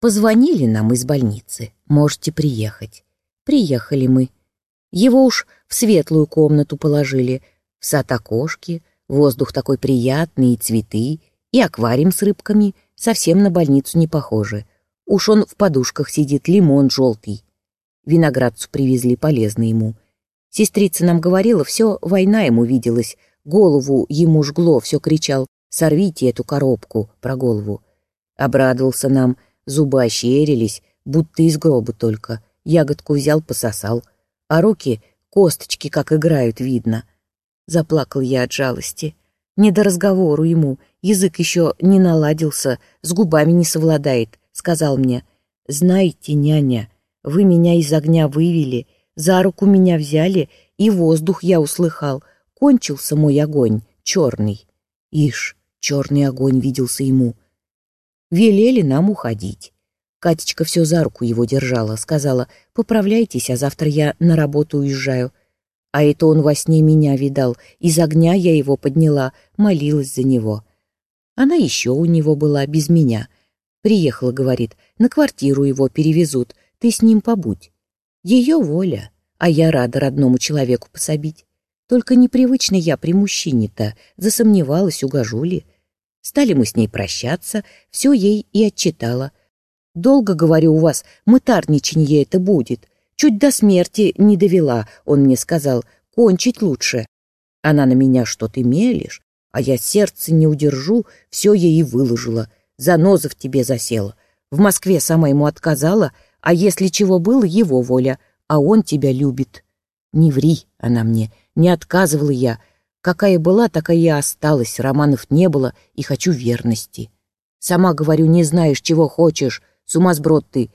Позвонили нам из больницы. Можете приехать. Приехали мы. Его уж в светлую комнату положили. В сад окошки, воздух такой приятный, и цветы, и аквариум с рыбками. Совсем на больницу не похоже. Уж он в подушках сидит, лимон желтый. Виноградцу привезли, полезно ему. Сестрица нам говорила, все, война ему виделась. Голову ему жгло, все кричал, сорвите эту коробку про голову. Обрадовался нам, зубы ощерились, будто из гроба только. Ягодку взял, пососал. А руки, косточки, как играют, видно. Заплакал я от жалости. Не до разговору ему, язык еще не наладился, с губами не совладает. Сказал мне, «Знаете, няня, вы меня из огня вывели, за руку меня взяли, и воздух я услыхал. Кончился мой огонь, черный. Ишь, черный огонь виделся ему. Велели нам уходить. Катечка все за руку его держала, сказала, «Поправляйтесь, а завтра я на работу уезжаю». А это он во сне меня видал, из огня я его подняла, молилась за него. Она еще у него была, без меня. Приехала, говорит, на квартиру его перевезут, ты с ним побудь. Ее воля, а я рада родному человеку пособить. Только непривычно я при мужчине-то, засомневалась, угожу ли. Стали мы с ней прощаться, все ей и отчитала. Долго, говорю, у вас мытарничанье это будет. Чуть до смерти не довела, он мне сказал, кончить лучше. Она на меня что-то мелешь, а я сердце не удержу, все ей и выложила. Заноза в тебе засела. В Москве сама ему отказала, а если чего было, его воля, а он тебя любит. Не ври, она мне, не отказывала я. Какая была, такая и осталась, романов не было, и хочу верности. Сама говорю, не знаешь, чего хочешь, сумасброд ты.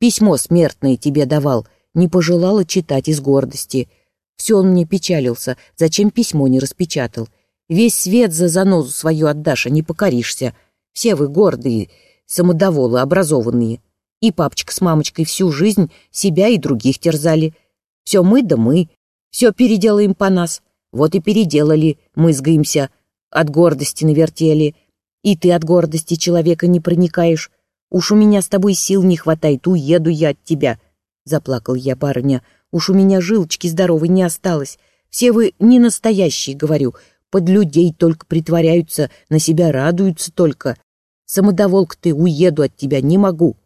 Письмо смертное тебе давал, не пожелала читать из гордости. Все он мне печалился, зачем письмо не распечатал. Весь свет за занозу свою отдашь, а не покоришься. Все вы гордые, самодоволы, образованные. И папочка с мамочкой всю жизнь себя и других терзали. Все мы да мы, все переделаем по нас. Вот и переделали, мызгаемся, от гордости навертели. И ты от гордости человека не проникаешь. Уж у меня с тобой сил не хватает, уеду я от тебя. Заплакал я, барыня. Уж у меня жилочки здоровой не осталось. Все вы не настоящие, говорю. Под людей только притворяются, на себя радуются только. Самодоволк ты, уеду от тебя, не могу.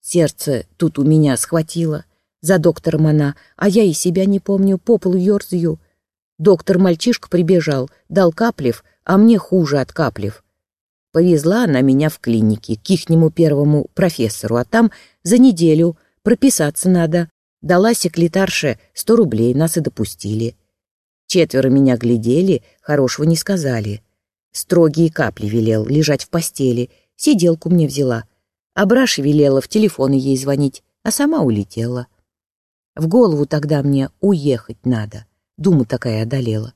Сердце тут у меня схватило. За доктором она, а я и себя не помню, по полу ерзаю. Доктор-мальчишка прибежал, дал каплев, а мне хуже от каплев. Повезла она меня в клинике к ихнему первому профессору, а там за неделю прописаться надо. Дала секретарше сто рублей, нас и допустили. Четверо меня глядели, хорошего не сказали. Строгие капли велел, лежать в постели, сиделку мне взяла — Абраш велела в телефоны ей звонить, а сама улетела. В голову тогда мне уехать надо. Дума такая одолела.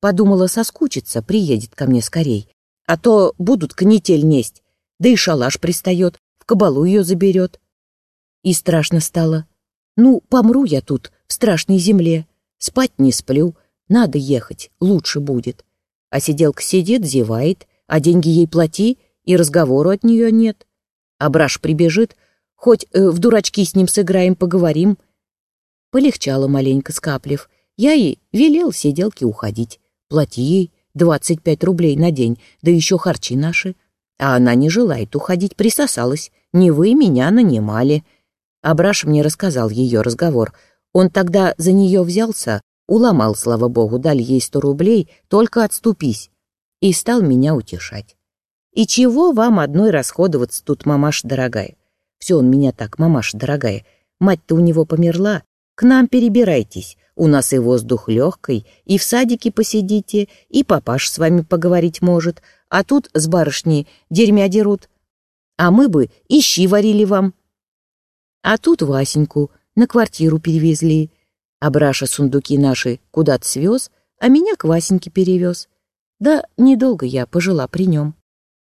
Подумала, соскучится, приедет ко мне скорей. А то будут канитель несть, да и шалаш пристает, в кабалу ее заберет. И страшно стало. Ну, помру я тут, в страшной земле. Спать не сплю, надо ехать, лучше будет. А сиделка сидит, зевает, а деньги ей плати, и разговору от нее нет. Абраш прибежит, хоть э, в дурачки с ним сыграем, поговорим. Полегчало маленько скаплив. Я и велел сиделке уходить. Плати ей двадцать пять рублей на день, да еще харчи наши. А она не желает уходить, присосалась. Не вы меня нанимали. Абраш мне рассказал ее разговор. Он тогда за нее взялся, уломал, слава богу, дали ей сто рублей, только отступись. И стал меня утешать. И чего вам одной расходоваться тут, мамаша дорогая? Все он меня так, мамаша дорогая. Мать-то у него померла. К нам перебирайтесь. У нас и воздух легкий, и в садике посидите, и папаш с вами поговорить может. А тут с барышней дерьмя дерут. А мы бы и щи варили вам. А тут Васеньку на квартиру перевезли. А Браша сундуки наши куда-то свез, а меня к Васеньке перевез. Да недолго я пожила при нем.